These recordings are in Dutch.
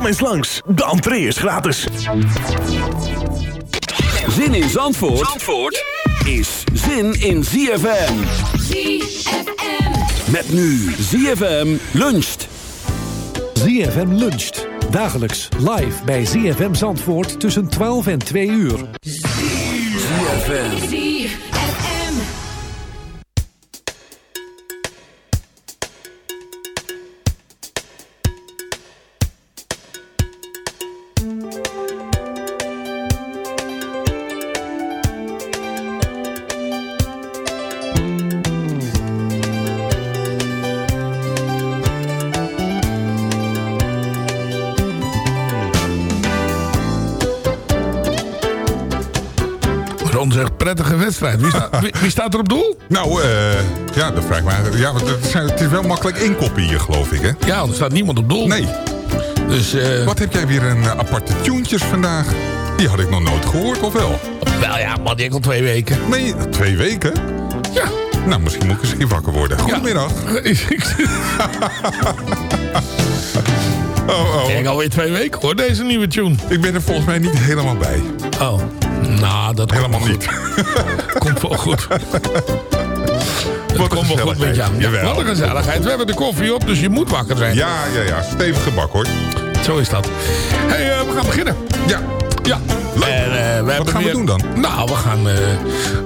Kom eens langs, de entree is gratis. Zin in Zandvoort, Zandvoort is zin in ZFM. ZFM. Met nu ZFM luncht. ZFM luncht. Dagelijks live bij ZFM Zandvoort tussen 12 en 2 uur. ZFM. Wedstrijd. Wie, sta- wie, wie staat er op doel? Nou, eh, ja, dat vraag ik me eigenlijk. Ja, want het, zijn- het is wel makkelijk inkoppen hier, geloof ik, hè? Ja, er staat niemand op doel. Nee. Dus, eh Wat heb jij weer een eh, aparte tuentjes vandaag? Die had ik nog nooit gehoord, of wel? wel ja, man, die heb ik al twee weken. Nee, twee weken? Ja. Nou, misschien moet ik eens een keer wakker worden. Goedemiddag. Ik Oh, oh. denk alweer twee weken hoor, deze nieuwe tune. Ik ben er volgens mij niet helemaal bij. Oh. Nou, dat Helemaal niet. komt wel goed. Dat Wat komt wel goed met jou. Jawel. Wat een gezelligheid. We hebben de koffie op, dus je moet wakker zijn. Ja, ja, ja. Stevige bak hoor. Zo is dat. hey, eh, we gaan beginnen. Ja. Ja. Leuk. En, eh, we hebben gaan we doen dan? Nou, we gaan eh,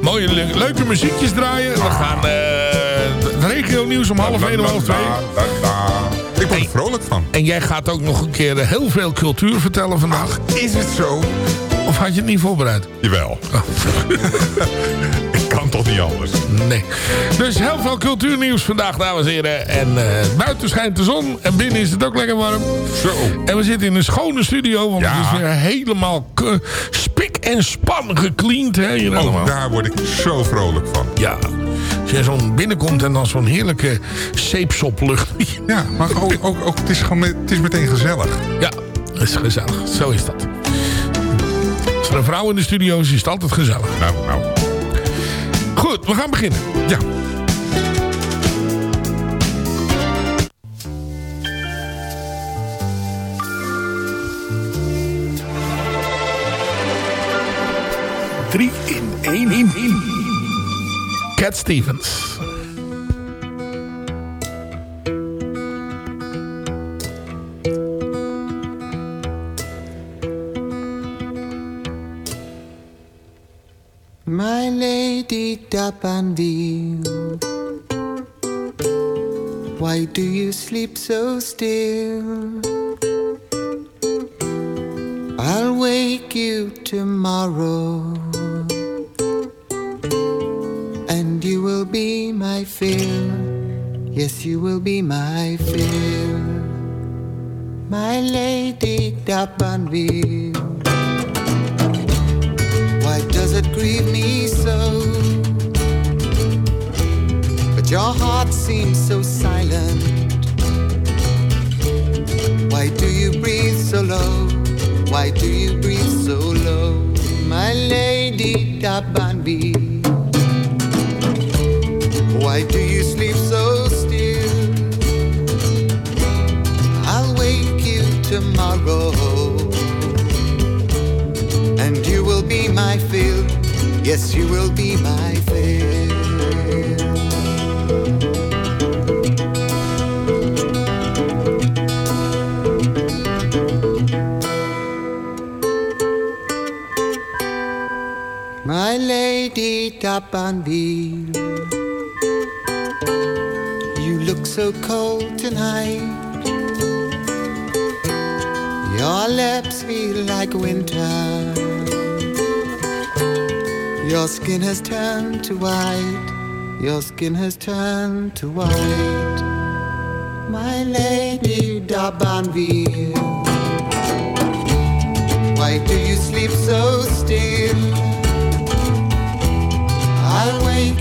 mooie le- leuke muziekjes draaien. We gaan het regio nieuws om half één of half twee. Da, da, da. Ik word er vrolijk van. En jij gaat ook nog een keer heel veel cultuur vertellen vandaag. Is het zo? Of had je het niet voorbereid? Jawel. Ik kan toch niet anders. Nee. Dus heel veel cultuurnieuws vandaag, dames en heren. En eh, buiten schijnt de zon en binnen is het ook lekker warm. Zo. En we zitten in een schone studio, want Ja. het is weer helemaal spik en span gecleaned. Hè, hier allemaal. Oh, daar word ik zo vrolijk van. Ja, als je zo'n binnenkomt en dan zo'n heerlijke zeepsoplucht. Ja, maar ook, ook, ook, het, is gewoon met- het is meteen gezellig. ja, dat is gezellig. Zo is dat. Er een vrouw in de studio is, is het altijd gezellig. Nou, nou. Goed, we gaan beginnen. Ja. Drie in één. In, in. Cat Stevens. Lady Dapanville, why do you sleep so still? Dabanville, you look so cold tonight. Your lips feel like winter. Your skin has turned to white. Your skin has turned to white. My lady Dabanville. Why do you sleep so still?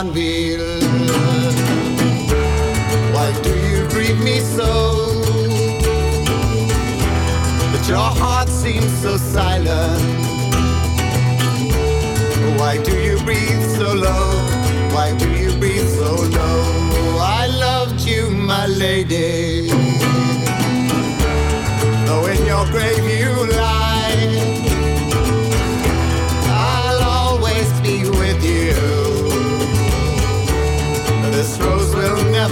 Dabanville. Why do you grieve me so? But your heart seems so silent. Why do you breathe so low? Why do you breathe so low? I loved you, my lady. Though in your grave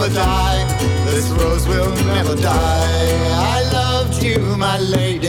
never die. This rose will never die. I loved you, my lady.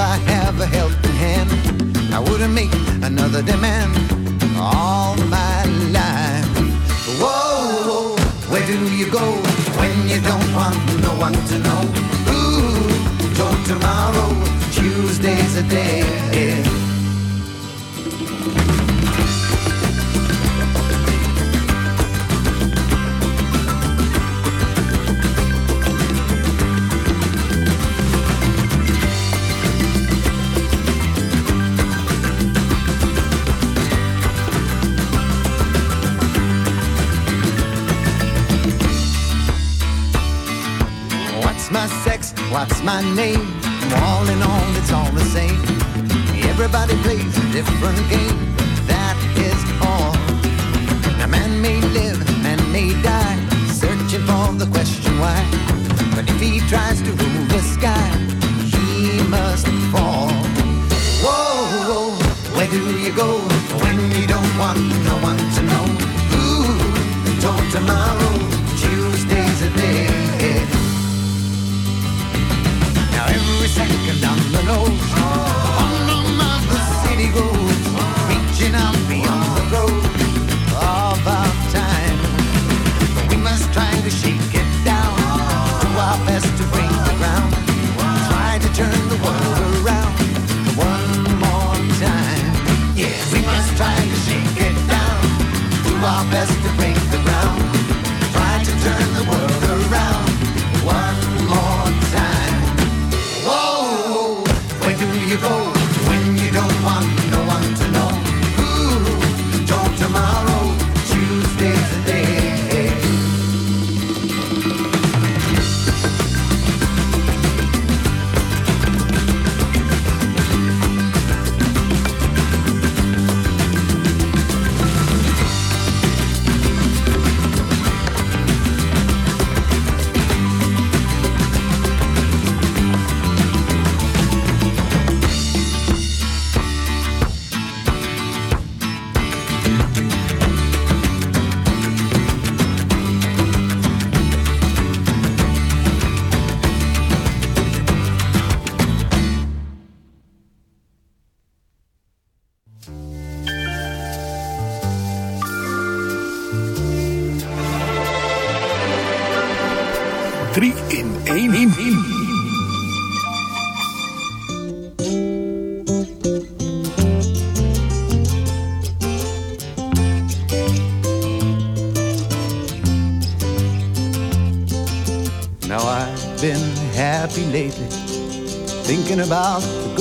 I have a helping hand, I wouldn't make another demand all my life. Whoa, whoa, where do you go when you don't want no one to know? Ooh, don't tomorrow, Tuesday's a day. Yeah. what's my name? All in all, it's all the same. Everybody plays a different game. That is all. A man may live, man may die, searching for the question why. But if he tries to rule the sky, he must fall. Whoa, whoa, where do you go when you don't want no one to know? Ooh, told tomorrow, Tuesday's a day. second on the nose. The bottom on the city goes, reaching out beyond.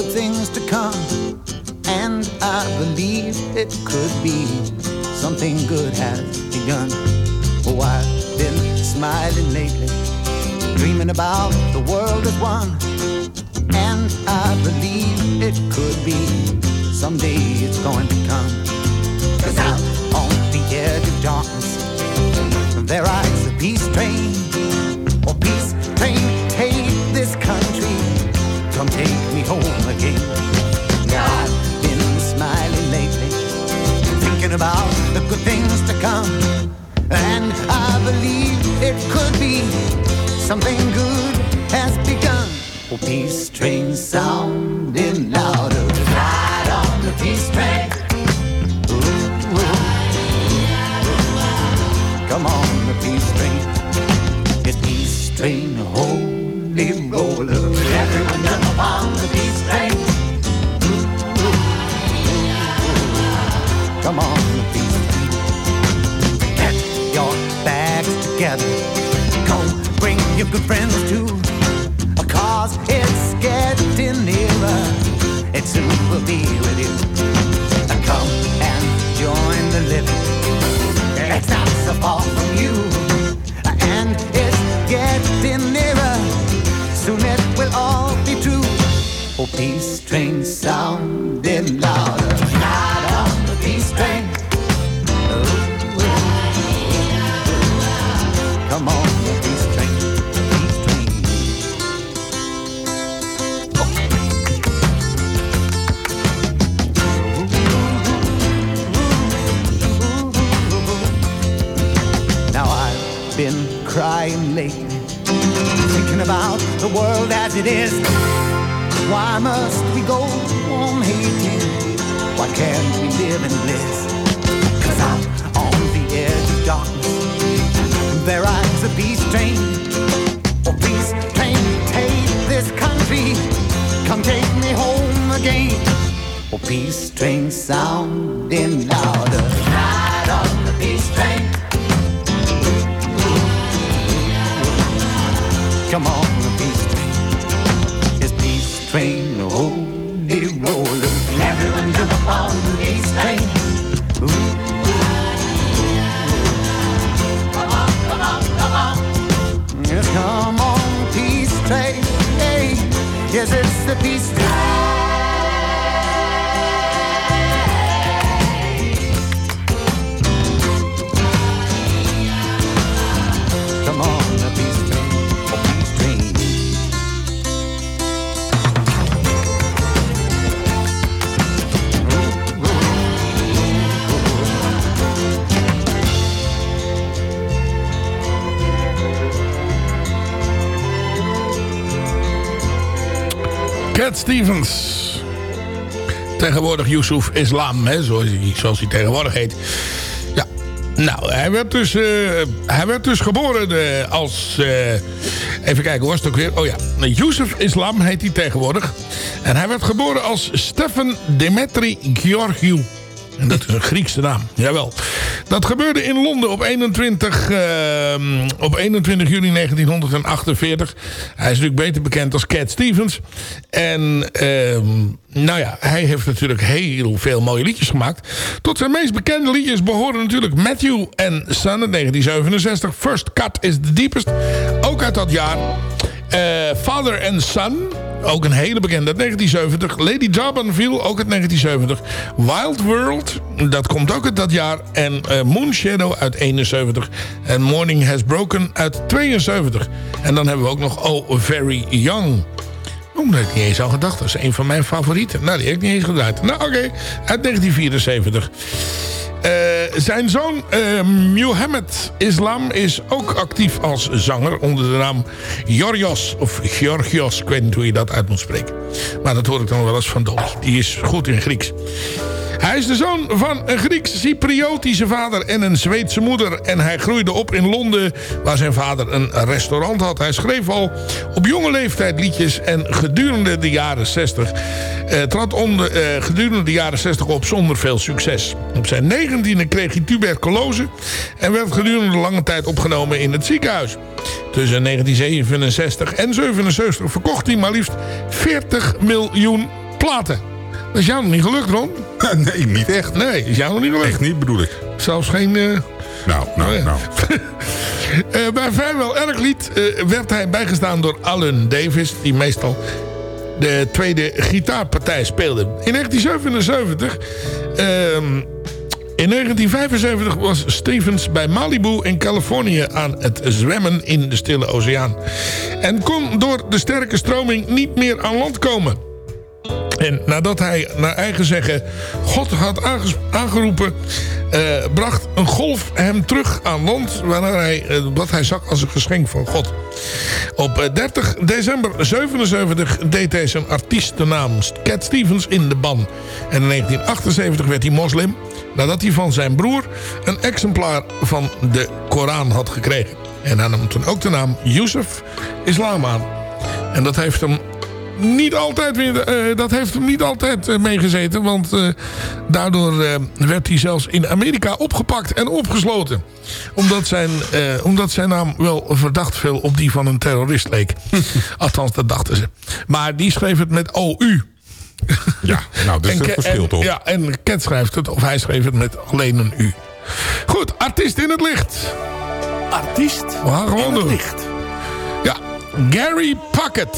good thing Stevens. Tegenwoordig Yusuf Islam, hè, zoals, hij, zoals hij tegenwoordig heet. Ja, nou, hij werd dus, eh, hij werd dus geboren eh, als... eh, even kijken, was het ook weer? Oh ja, Yusuf Islam heet hij tegenwoordig. En hij werd geboren als Stefan Demetri Georgiou. En dat is een Griekse naam, jawel. Dat gebeurde in Londen op 21, ehm, op 21 juli 1948. Hij is natuurlijk beter bekend als Cat Stevens. En ehm, nou ja, hij heeft natuurlijk heel veel mooie liedjes gemaakt. Tot zijn meest bekende liedjes behoren natuurlijk Matthew and Son uit 1967. First Cut is the Deepest, ook uit dat jaar. Eh, Father and Son, ook een hele bekende uit 1970. Lady Jabanville, ook uit 1970. Wild World, dat komt ook uit dat jaar. En eh, Moon Shadow uit 71. En Morning Has Broken uit 72. En dan hebben we ook nog Oh Very Young. Oh, dat heb ik niet eens al gedacht. Dat is een van mijn favorieten. Nou, die heb ik niet eens gedraaid. Nou, oké. Uit 1974. Eh, zijn zoon eh Mohammed Islam is ook actief als zanger onder de naam Georgios of Georgios. Ik weet niet hoe je dat uit moet spreken. Maar dat hoor ik dan wel eens van Dolly. Die is goed in Grieks. Hij is de zoon van een Grieks-Cypriotische vader en een Zweedse moeder. En hij groeide op in Londen, waar zijn vader een restaurant had. Hij schreef al op jonge leeftijd liedjes en gedurende de jaren 60... Eh, trad onder, eh, gedurende de jaren 60 op zonder veel succes. Op zijn negentiende kreeg hij tuberculose... en werd gedurende lange tijd opgenomen in het ziekenhuis. Tussen 1967 en 77 verkocht hij maar liefst 40 miljoen platen. Dat is jou nog niet gelukt, Ron? Nee, niet echt. Nee, is jou nog niet gelukt. Echt niet, bedoel ik. Zelfs geen... eh, Nou, nou, nou. Eh, bij vrijwel elk lied eh, werd hij bijgestaan door Alan Davis... die meestal de tweede gitaarpartij speelde. In 1977... ehm, in 1975 was Stevens bij Malibu in Californië aan het zwemmen in de Stille Oceaan. En kon door de sterke stroming niet meer aan land komen. En nadat hij naar eigen zeggen God had aangeroepen... eh, bracht een golf hem terug aan land... Hij, eh, wat hij zag als een geschenk van God. Op eh, 30 december 77 deed hij zijn artiestennaam Cat Stevens in de ban. En in 1978 werd hij moslim... nadat hij van zijn broer een exemplaar van de Koran had gekregen. En hij nam toen ook de naam Yusuf Islam aan. En dat heeft hem niet altijd weer, eh, dat heeft hem niet altijd eh, meegezeten. Want eh, daardoor werd hij zelfs in Amerika opgepakt en opgesloten. Omdat zijn, omdat zijn naam wel verdacht veel op die van een terrorist leek. Althans, dat dachten ze. Maar die schreef het met OU. ja, nou, dus en, een verschil toch? Ja, en Ket schrijft het, of hij schreef het met alleen een U. Goed, artiest in het licht. Artiest in het licht. Ja, Gary Puckett.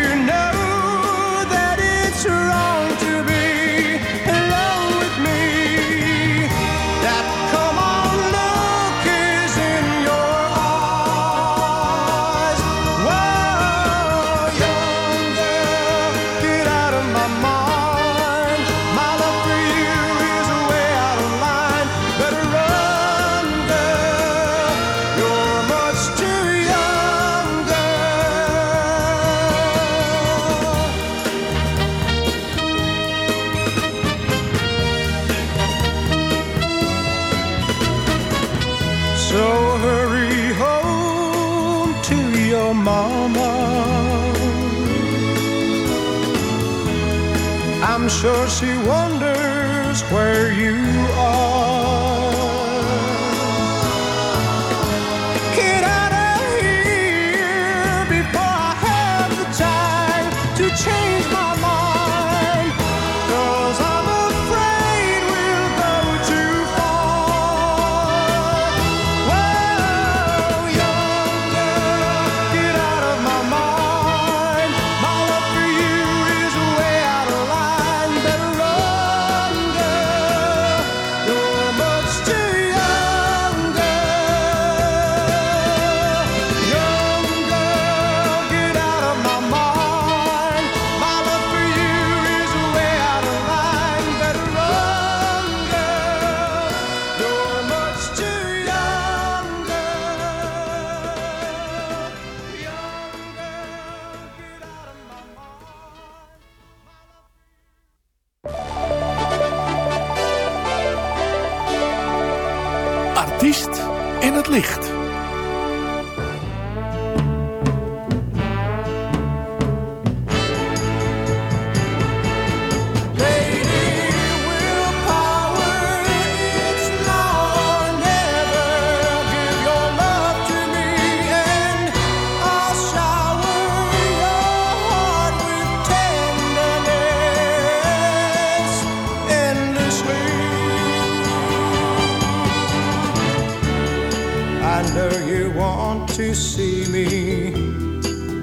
to see me,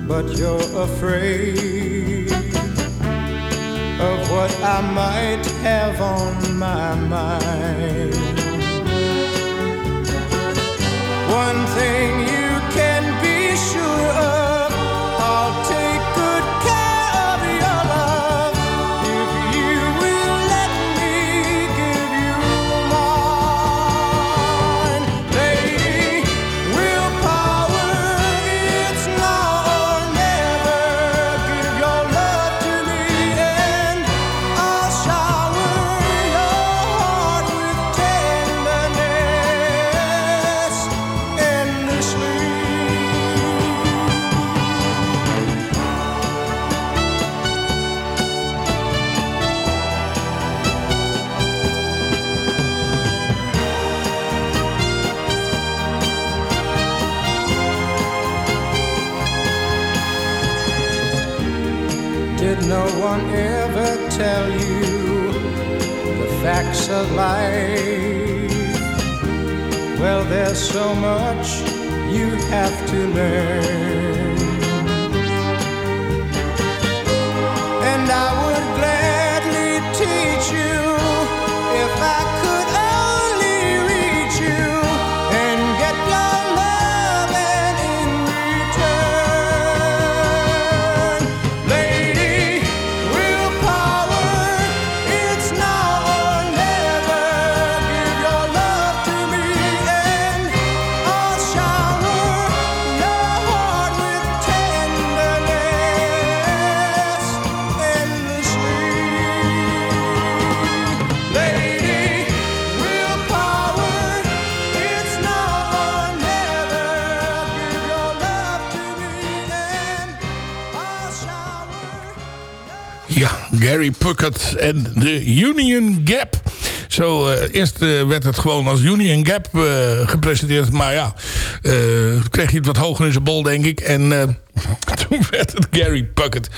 but you're afraid of what I might have on my mind. One thing life? Well, there's so much you have to learn. Gary Puckett en de Union Gap. Zo, eh, eerst eh, werd het gewoon als Union Gap eh, gepresenteerd. Maar ja, kreeg je het wat hoger in zijn bol, denk ik. En toen werd het Gary Puckett.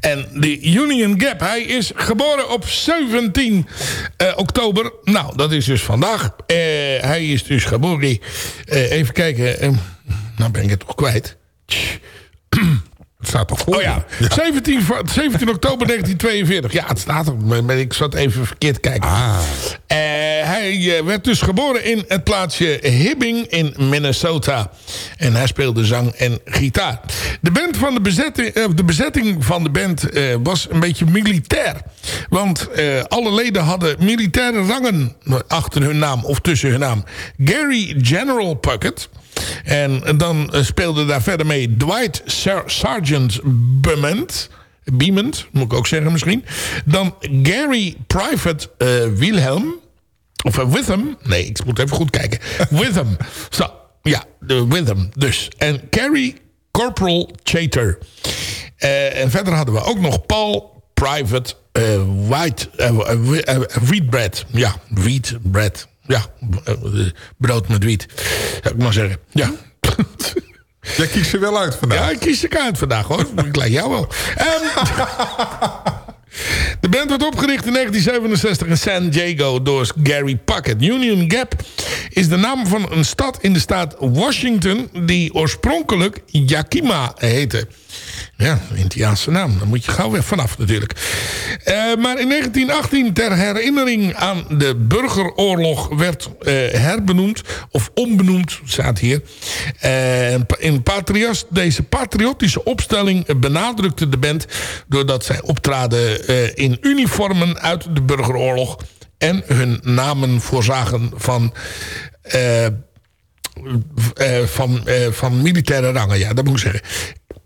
En de Union Gap, hij is geboren op 17 eh, oktober. Nou, dat is dus vandaag. Hij is dus geboren... even kijken, eh, nou ben ik het toch kwijt. Het staat toch voor Oh ja, 17, va- 17 oktober 1942. Ja, het staat er. maar- Ik zat even verkeerd kijken. Ah. Eh, hij eh, werd dus geboren in het plaatsje Hibbing in Minnesota. En hij speelde zang en gitaar. De, band van de, bezetting, eh, de bezetting van de band was een beetje militair. Want alle leden hadden militaire rangen achter hun naam of tussen hun naam. Gary General Puckett. En dan eh, speelde daar verder mee Dwight Ser- Sergeant Bement. Beement, moet ik ook zeggen misschien. Dan Gary Private eh, Wilhelm. Of uh, Witham. Nee, ik moet even goed kijken. Witham. Zo, ja, de Witham dus. En Carrie Corporal Chater. En verder hadden we ook nog Paul Private White... Wheatbread. Ja, Wheatbread. Ja, eh, brood met wiet. Zou ik maar zeggen. Ja. Jij kiest ze wel uit vandaag. Ja, ik kies de kaart vandaag hoor. Ik lijk jou wel. Ehm, de band werd opgericht in 1967 in San Diego door Gary Puckett. Union Gap is de naam van een stad in de staat Washington... die oorspronkelijk Yakima heette. Ja, Indiaanse naam. Daar moet je gauw weer vanaf natuurlijk. Eh, maar in 1918 ter herinnering aan de burgeroorlog werd eh, herbenoemd... of onbenoemd, staat hier. Eh, in patrias, deze patriotische opstelling benadrukte de band... doordat zij optraden in uniformen uit de burgeroorlog... en hun namen voorzagen van... van, van militaire rangen. Ja, dat moet ik zeggen.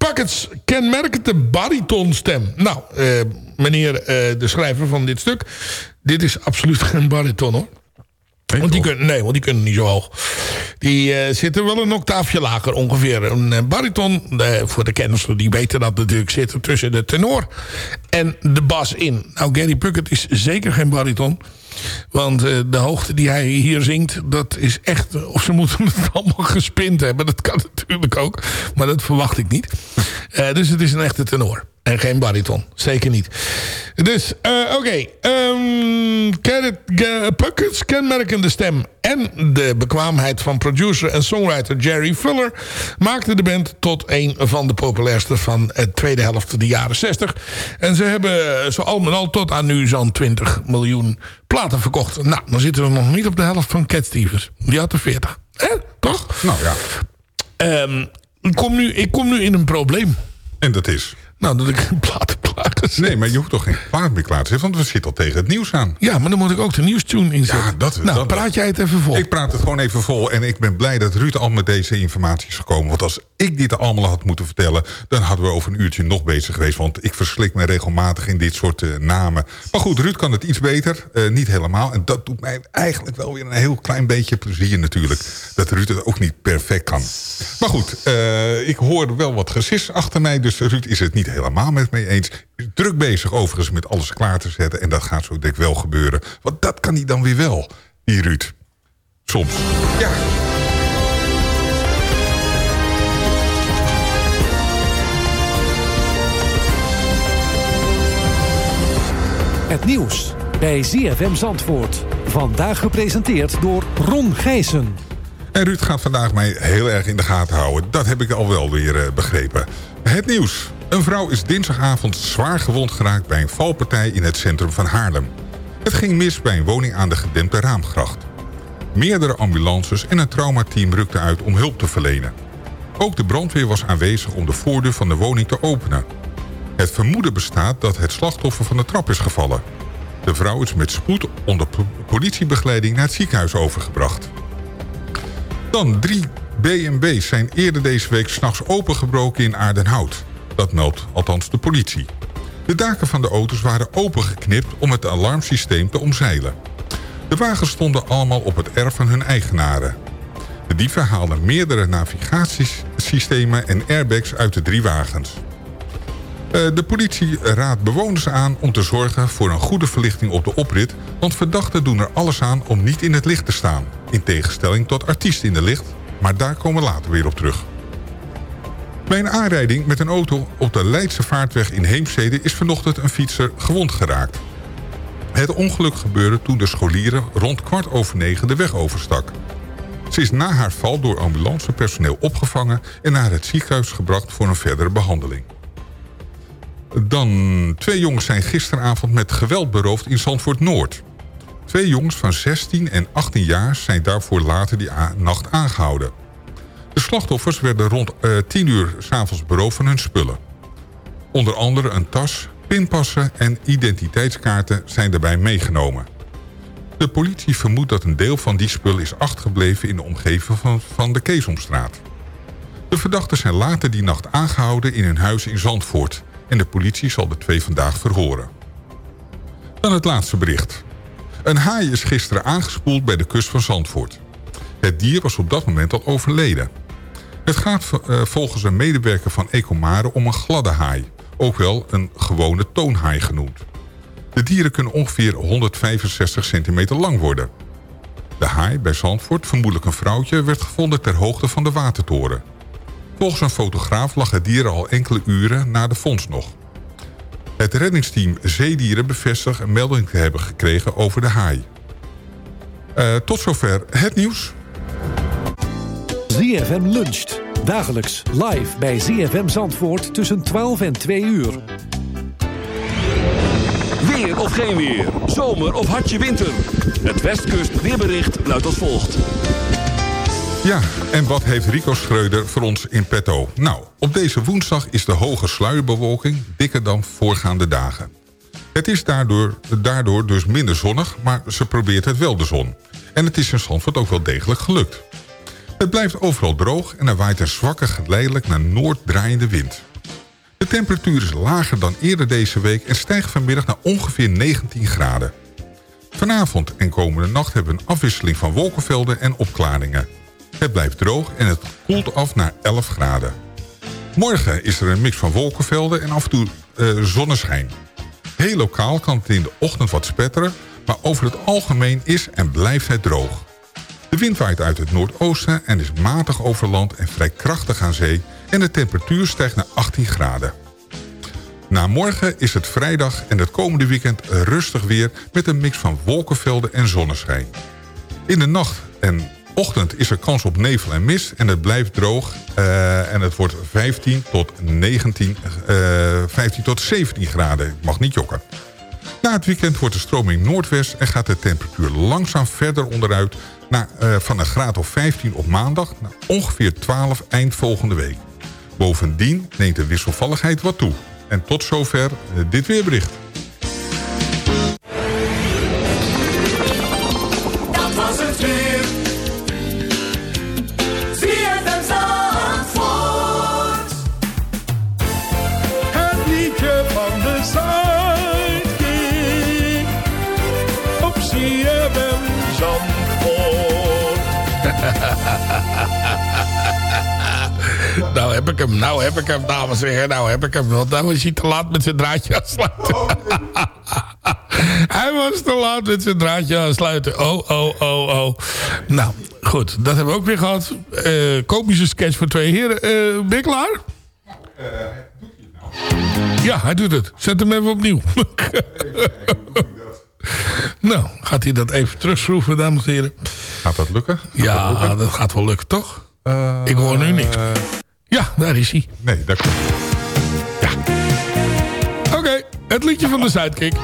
Puckett's kenmerkende baritonstem. Nou, eh, meneer eh, de schrijver van dit stuk. Dit is absoluut geen bariton hoor. Want die kunnen, nee, want die kunnen niet zo hoog. Die eh, zitten wel een octaafje lager ongeveer. Een bariton, voor de kenners die weten dat natuurlijk, zit er tussen de tenor en de bas in. Nou, Gary Puckett is zeker geen bariton. Want eh, de hoogte die hij hier zingt, dat is echt... Of ze moeten het allemaal gespind hebben. Dat kan natuurlijk ook. Maar dat verwacht ik niet. Eh, dus het is een echte tenor. En geen bariton. Zeker niet. Dus, eh, oké. Gerrit Ge- Puckett's kenmerkende stem... en de bekwaamheid van producer en songwriter Jerry Fuller... maakten de band tot een van de populairste van de tweede helft van de jaren 60. En ze hebben zo al met al tot aan nu zo'n 20 miljoen platen verkocht. Nou, dan zitten we nog niet op de helft van Cat Stevens. Die had er 40. Hè? Toch? Nou ja. Ehm, ik, kom nu, ik kom nu in een probleem. En dat is? Nou, dat ik een plaat heb klaargezet. Nee, maar je hoeft toch geen plaat meer klaar te zetten, want we zitten al tegen het nieuws aan. Ja, maar dan moet ik ook de nieuwstune inzetten. Ja, dat, nou, dat- praat jij het even vol. Ik praat het gewoon even vol. En ik ben blij dat Ruud al met deze informatie is gekomen. Want als ik dit allemaal had moeten vertellen... dan hadden we over een uurtje nog bezig geweest. Want ik verslik me regelmatig in dit soort eh, namen. Maar goed, Ruud kan het iets beter. eh, niet helemaal. En dat doet mij eigenlijk wel weer een heel klein beetje plezier natuurlijk. Dat Ruud het ook niet perfect kan. Maar goed, eh, ik hoor wel wat gesis achter mij. Dus Ruud is het niet helemaal met me eens. Is druk bezig overigens met alles klaar te zetten. En dat gaat zo denk ik wel gebeuren. Want dat kan hij dan weer wel, die Ruud. Soms. Ja. Het nieuws bij ZFM Zandvoort. Vandaag gepresenteerd door Ron Gijssen. En Ruud gaat vandaag mij heel erg in de gaten houden. Dat heb ik al wel weer eh, begrepen. Het nieuws. Een vrouw is dinsdagavond zwaar gewond geraakt bij een valpartij in het centrum van Haarlem. Het ging mis bij een woning aan de gedempte Raamgracht. Meerdere ambulances en een traumateam rukten uit om hulp te verlenen. Ook de brandweer was aanwezig om de voordeur van de woning te openen. Het vermoeden bestaat dat het slachtoffer van de trap is gevallen. De vrouw is met spoed onder po- politiebegeleiding naar het ziekenhuis overgebracht. Dan drie B&B's zijn eerder deze week s'nachts opengebroken in Aardenhout. Dat meldt althans de politie. De daken van de auto's waren opengeknipt om het alarmsysteem te omzeilen. De wagens stonden allemaal op het erf van hun eigenaren. De dieven haalden meerdere navigatiesystemen en airbags uit de drie wagens. Eh, De politie raadt bewoners aan om te zorgen voor een goede verlichting op de oprit... want verdachten doen er alles aan om niet in het licht te staan. In tegenstelling tot artiesten in de licht, maar daar komen we later weer op terug. Bij een aanrijding met een auto op de Leidse Vaartweg in Heemstede... is vanochtend een fietser gewond geraakt. Het ongeluk gebeurde toen de scholieren rond kwart over negen de weg overstak. Ze is na haar val door ambulancepersoneel opgevangen... en naar het ziekenhuis gebracht voor een verdere behandeling. Dan, twee jongens zijn gisteravond met geweld beroofd in Zandvoort Noord. Twee jongens van 16 en 18 jaar zijn daarvoor later die nacht aangehouden. De slachtoffers werden rond eh, 10 uur s'avonds beroofd van hun spullen. Onder andere een tas, pinpassen en identiteitskaarten zijn daarbij meegenomen. De politie vermoedt dat een deel van die spullen is achtergebleven in de omgeving van, van de Keesomstraat. De verdachten zijn later die nacht aangehouden in hun huis in Zandvoort... en de politie zal de twee vandaag verhoren. Dan het laatste bericht. Een haai is gisteren aangespoeld bij de kust van Zandvoort. Het dier was op dat moment al overleden. Het gaat eh, volgens een medewerker van Ecomare om een gladde haai... ook wel een gewone toonhaai genoemd. De dieren kunnen ongeveer 165 centimeter lang worden. De haai bij Zandvoort, vermoedelijk een vrouwtje... werd gevonden ter hoogte van de watertoren. Volgens een fotograaf lag het dier al enkele uren na de vondst nog. Het reddingsteam Zeedieren bevestigt een melding te hebben gekregen over de haai. Eh, tot zover het nieuws. ZFM luncht. Dagelijks live bij ZFM Zandvoort tussen 12 en 2 uur. Weer of geen weer. Zomer of hartje winter. Het Westkust weerbericht luidt als volgt. Ja, en wat heeft Rico Schreuder voor ons in petto? Nou, op deze woensdag is de hoge sluierbewolking dikker dan voorgaande dagen. Het is daardoor, daardoor dus minder zonnig, maar ze probeert het wel de zon. En het is in Zandvoort ook wel degelijk gelukt. Het blijft overal droog en er waait een zwakke geleidelijk naar noord draaiende wind. De temperatuur is lager dan eerder deze week en stijgt vanmiddag naar ongeveer 19 graden. Vanavond en komende nacht hebben we een afwisseling van wolkenvelden en opklaringen. Het blijft droog en het koelt af naar 11 graden. Morgen is er een mix van wolkenvelden en af en toe eh, zonneschijn. Heel lokaal kan het in de ochtend wat spetteren... maar over het algemeen is en blijft het droog. De wind waait uit het noordoosten en is matig over land en vrij krachtig aan zee... en de temperatuur stijgt naar 18 graden. Na morgen is het vrijdag en het komende weekend rustig weer... met een mix van wolkenvelden en zonneschijn. In de nacht en ochtend is er kans op nevel en mist en het blijft droog. eh, en het wordt 15 tot, 19, eh, 15 tot 17 graden. Ik mag niet jokken. Na het weekend wordt de stroming noordwest en gaat de temperatuur langzaam verder onderuit... Naar, eh, van een graad of 15 op maandag naar ongeveer 12 eind volgende week. Bovendien neemt de wisselvalligheid wat toe. En tot zover eh, dit weerbericht. Nou heb ik hem, nou heb ik hem, dames en heren, nou heb ik hem. Want nou is hij te laat met zijn draadje aansluiten. hij was te laat met zijn draadje aansluiten. Oh, oh, oh, oh. Nou, goed, dat hebben we ook weer gehad. Eh komische sketch voor twee heren. Eh ben je klaar? Ja, hij doet het. Zet hem even opnieuw. Nou, gaat hij dat even terugschroeven, dames en heren? Gaat dat lukken? Gaat Ja, dat lukken? dat gaat wel lukken, toch? Eh, Ik hoor nu niks. Ja, daar is hij. Nee, dat klopt. Oké, het liedje van de Sidekick.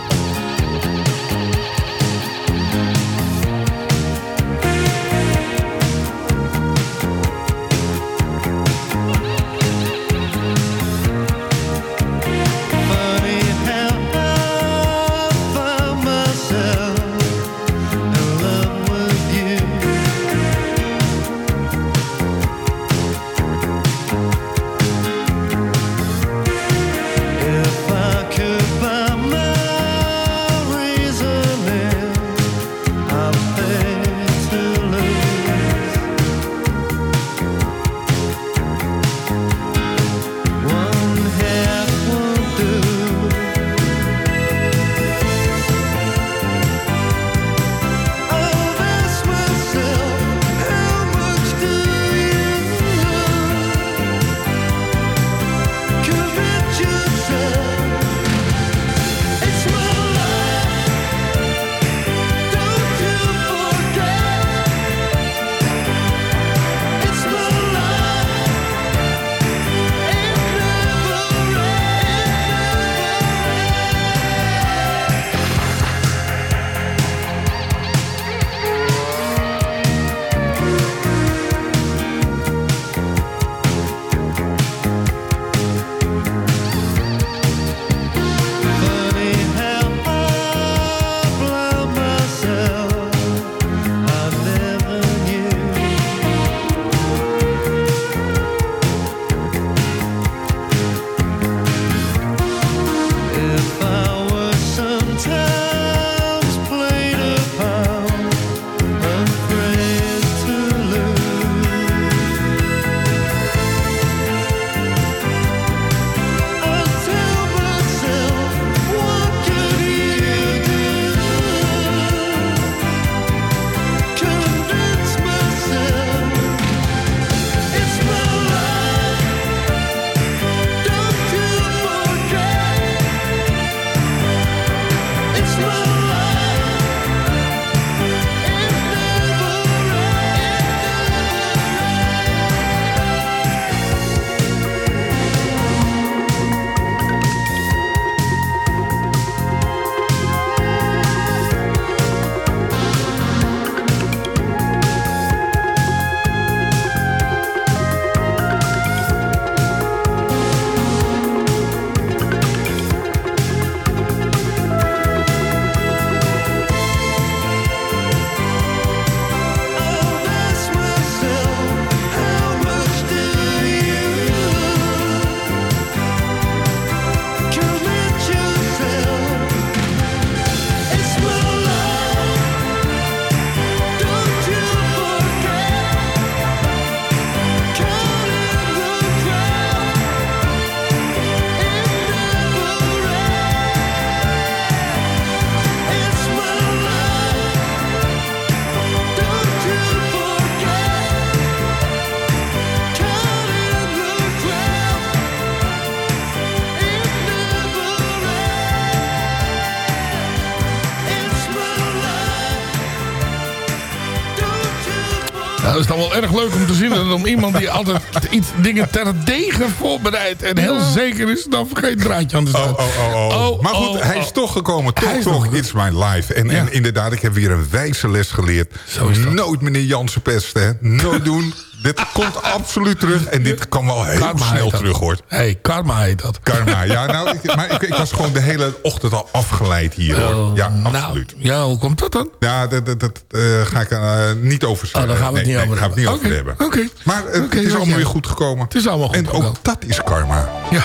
Nou, dat is dan wel erg leuk om te zien. Dat om iemand die altijd iets, dingen terdege voorbereidt. En heel zeker is, dan vergeet draadje aan te Oh, oh, oh, oh. Oh, maar goed, oh, hij oh. is toch gekomen. Toch, toch, It's My Life. En, inderdaad, ik heb weer een wijze les geleerd. Zo is dat. Nooit meneer Jansen pesten. Hè. Nooit doen. dit komt absoluut terug. En dit kan wel heel Karma snel terug, hoor. hey, karma heet dat. Karma, ja. Nou, ik, maar ik, ik was gewoon de hele ochtend al afgeleid hier, hoor. Oh, Ja, nou, absoluut. ja, hoe komt dat dan? Ja, dat, dat, dat eh, ga ik eh, niet over Oh, daar gaan we het nee, niet nee, over gaan we het niet hebben. over hebben. Oké, oké. Maar eh, het is allemaal weer goed gekomen. Het is allemaal goed En gekomen. ook dat is karma. Ja.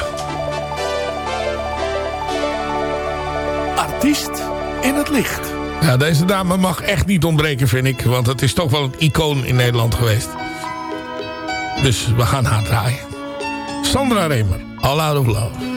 Artiest in het licht. ja, deze dame mag echt niet ontbreken, vind ik. Want het is toch wel een icoon in Nederland geweest. Dus we gaan haar draaien. Sandra Remer, All Out of Love.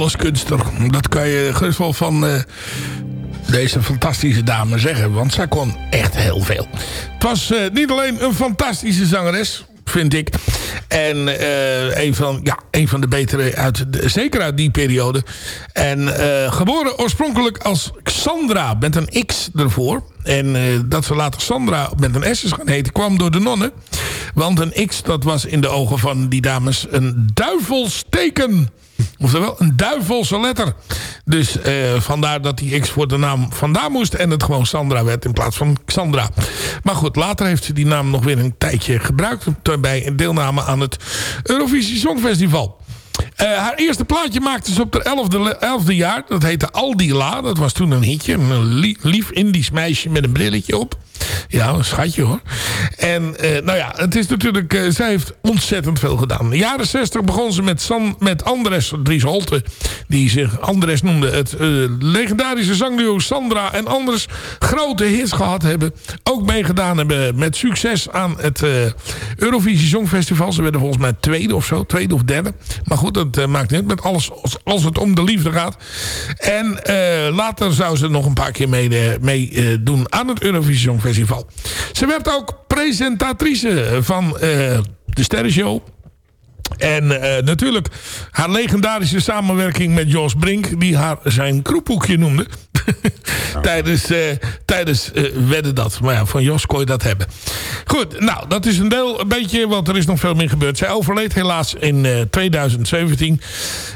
Alleskunster. Dat kan je gerust wel van eh, deze fantastische dame zeggen. Want zij kon echt heel veel. Het was eh, niet alleen een fantastische zangeres, vind ik. En eh, een, van, ja, een van de betere, uit, zeker uit die periode. En geboren oorspronkelijk als Xandra met een X ervoor. En dat ze later Sandra met een S is gaan heten kwam door de nonnen. Want een X dat was in de ogen van die dames een duivelsteken. Oftewel, een duivelse letter. Dus eh, vandaar dat die X voor de naam vandaan moest. En het gewoon Sandra werd in plaats van Xandra. Maar goed, later heeft ze die naam nog weer een tijdje gebruikt. Bij deelname aan het Eurovisie Songfestival. Eh, haar eerste plaatje maakte ze op haar elfde, elfde jaar. Dat heette Aldila. Dat was toen een hitje. Een lie- lief Indisch meisje met een brilletje op. Ja, een schatje hoor. En eh, nou ja, het is natuurlijk... eh, zij heeft ontzettend veel gedaan. In de jaren 60 begon ze met, San, met Andres Dries Holte. Die zich Andres noemde. Het eh, legendarische zangduo Sandra en Anders grote hits gehad hebben. Ook meegedaan hebben met succes aan het Eurovisie Songfestival. Ze werden volgens mij tweede of zo. Tweede of derde. Maar goed, dat maakt niet. Met alles als, als het om de liefde gaat. En later zou ze nog een paar keer mee, mee eh, doen aan het Eurovisie Songfestival. Ze werd ook presentatrice van eh, de Sterrenshow. En eh, natuurlijk haar legendarische samenwerking met Jos Brink... die haar zijn kroephoekje noemde. tijdens eh, tijdens Wedden Dat. Maar ja, van Jos kon je dat hebben. Goed, nou, dat is een deel, een beetje... want er is nog veel meer gebeurd. Zij overleed helaas in eh, 2017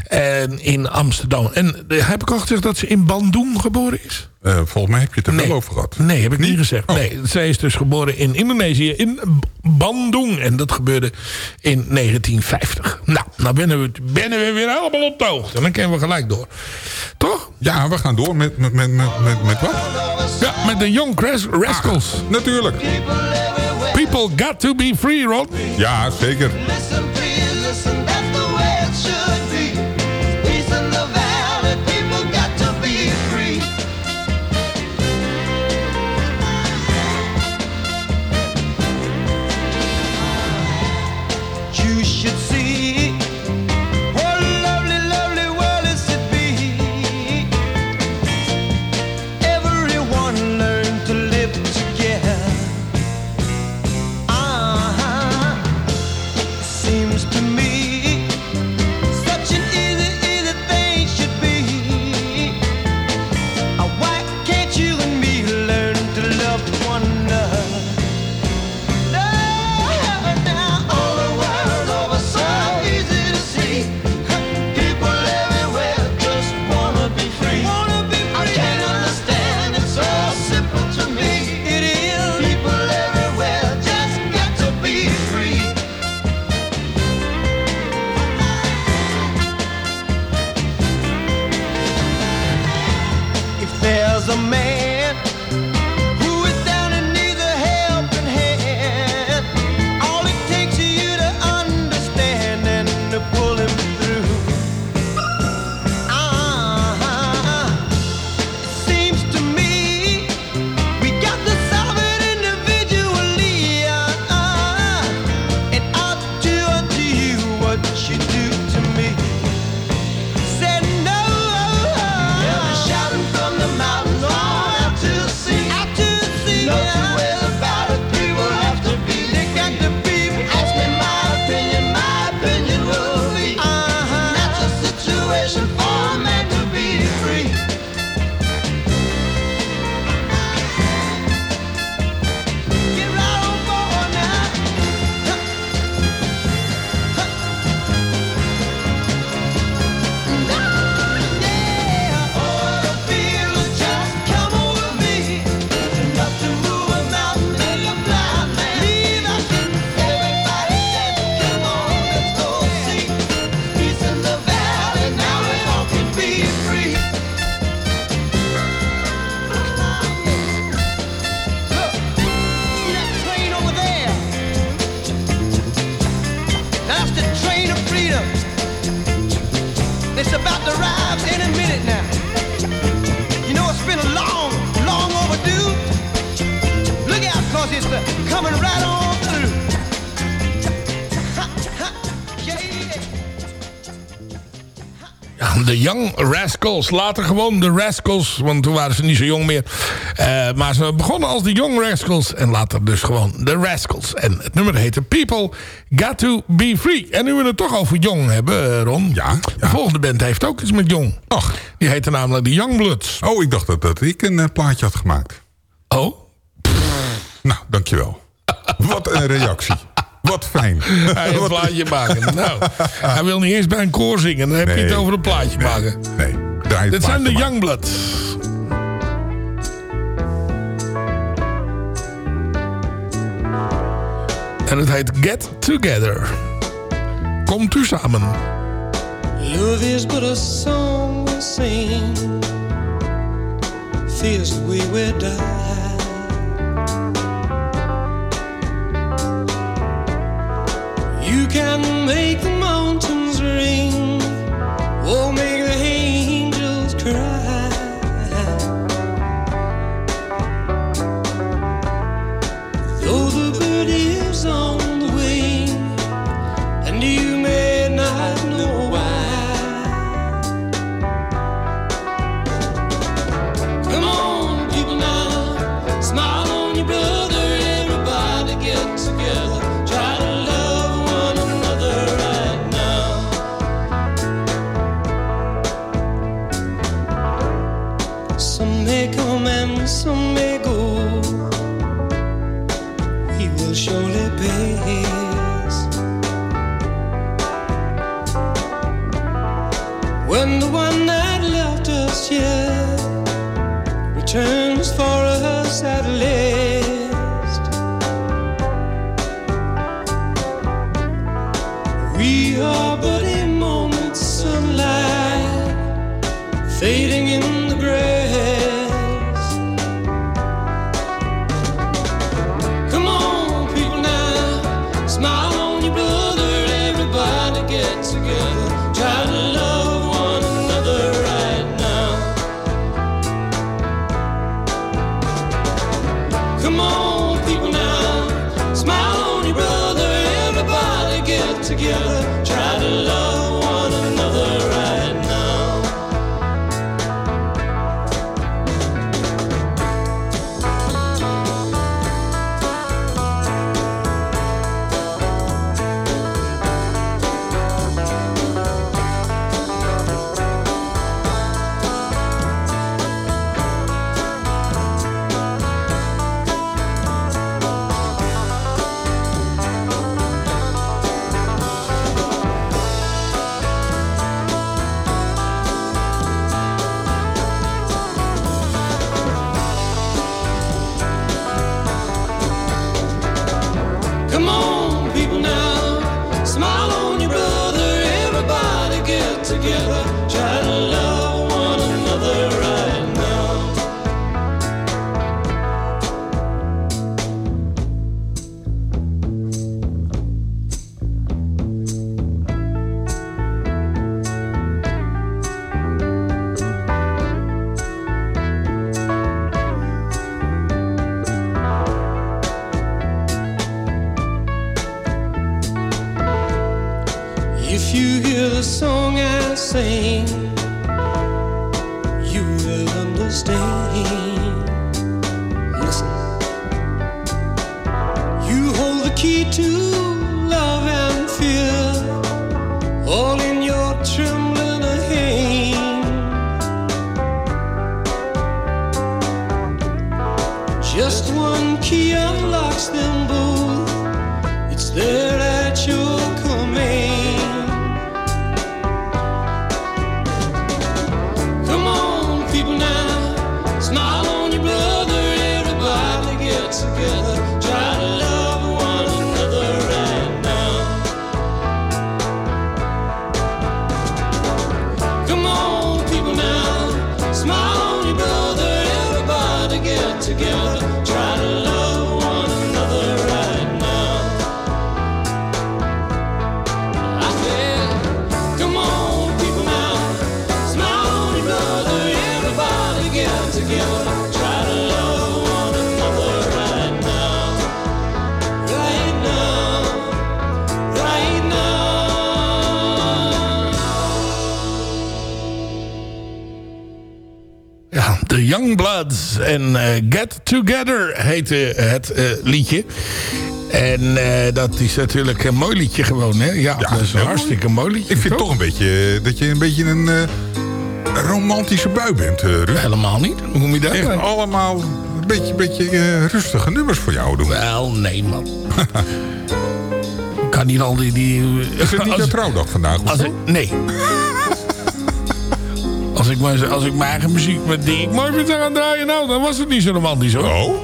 en in Amsterdam. En eh, heb ik al gezegd dat ze in Bandung geboren is? Eh, volgens mij heb je het er Nee. wel over gehad. Nee, heb ik niet gezegd. Oh. Nee, zij is dus geboren in Indonesië, in Bandung. En dat gebeurde in 1950. Nou, nou bennen we, we weer helemaal op de hoogte. En dan kunnen we gelijk door. Toch? Ja, we gaan door met, met, met, met, met, wat? Ja, met de Young Ras- Rascals. Natuurlijk. People got to be free, Ron. Ja, zeker. It's about to rise in a minute now. De Young Rascals. Later gewoon de Rascals, want toen waren ze niet zo jong meer. Eh, maar ze begonnen als de Young Rascals en later dus gewoon de Rascals. En het nummer heette People Got To Be Free. En nu we het toch over jong hebben, eh, Ron. Ja, De volgende band heeft ook iets met jong. Ach. Die heette namelijk de Youngbloods. Oh, ik dacht dat, dat ik een eh, plaatje had gemaakt. Oh? Nou, dankjewel. Wat een reactie. Wat fijn. Hij wil een plaatje maken. Nou, hij wil niet eens bij een koor zingen. Dan heb je Nee, het over een plaatje nee, maken. Nee, draai het Dit zijn de. Youngbloods. En het heet Get Together. Komt u samen. Love is but a song we sing. Way we die. You can make the mountains ring, or make Some make amends, some make heette het eh, liedje. En eh, dat is natuurlijk een mooi liedje gewoon, hè? Ja, dat is een hartstikke mooi liedje. Ik vind toch een beetje eh, dat je een beetje een eh, romantische bui bent, eh, Ruud. Helemaal niet. Hoe moet je dat Echt allemaal een beetje, beetje eh, rustige nummers voor jou doen. Wel, nee, man. Ik kan niet al die... die Is het niet als- jouw trouwdag vandaag? Als nee. Als ik, maar, als ik mijn eigen muziek met die ik mooi vind gaan draaien, nou, dan was het niet zo romantisch hoor. Oh?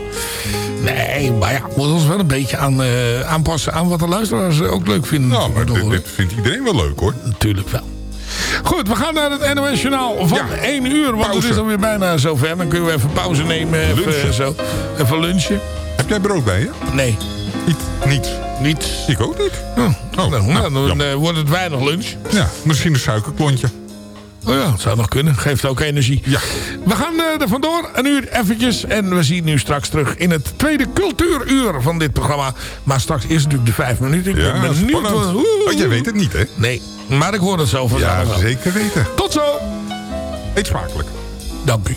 Nee, maar ja, we moeten ons wel een beetje aan, eh, aanpassen aan wat de luisteraars ook leuk vinden. Nou, maar dit, vindt iedereen wel leuk hoor. Natuurlijk wel. Goed, we gaan naar het NOS Journaal van Ja. 1 uur. Want Pauze. het is alweer bijna zover. Dan kunnen we even pauze nemen. Even, Lunchen. zo. even lunchen. Heb jij brood bij je? Nee, Niet. Niet. niet. Ik ook niet. Oh, Oh, nou, nou, dan jammer. eh, wordt het weinig lunch. Ja, misschien een suikerklontje. Oh ja, het zou nog kunnen. Geeft ook energie. Ja. We gaan eh, er vandoor, een uur eventjes. En we zien u straks terug in het tweede cultuuruur van dit programma. Maar straks eerst natuurlijk de vijf minuten. Ik Ja, ben benieuwd. Oeh. Oh, jij weet het niet, hè? Nee, maar ik hoor het zo vandaag Ja, zeker weten. Tot zo. Eet smakelijk. Dank u.